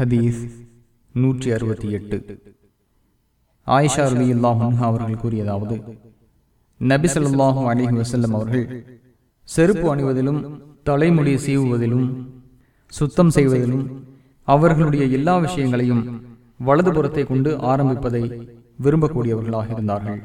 ஹதீஸ் நூற்றி அறுபத்தி எட்டு. ஆயிஷா ரலியல்லாஹு அவர்கள் கூறியதாவது நபி அலிஹி வசல்லம் அவர்கள் செருப்பு அணிவதிலும் தலைமுடி சீவுவதிலும் சுத்தம் செய்வதிலும் அவர்களுடைய எல்லா விஷயங்களையும் வலதுபுறத்தை கொண்டு ஆரம்பிப்பதை விரும்பக்கூடியவர்களாக இருந்தார்கள்.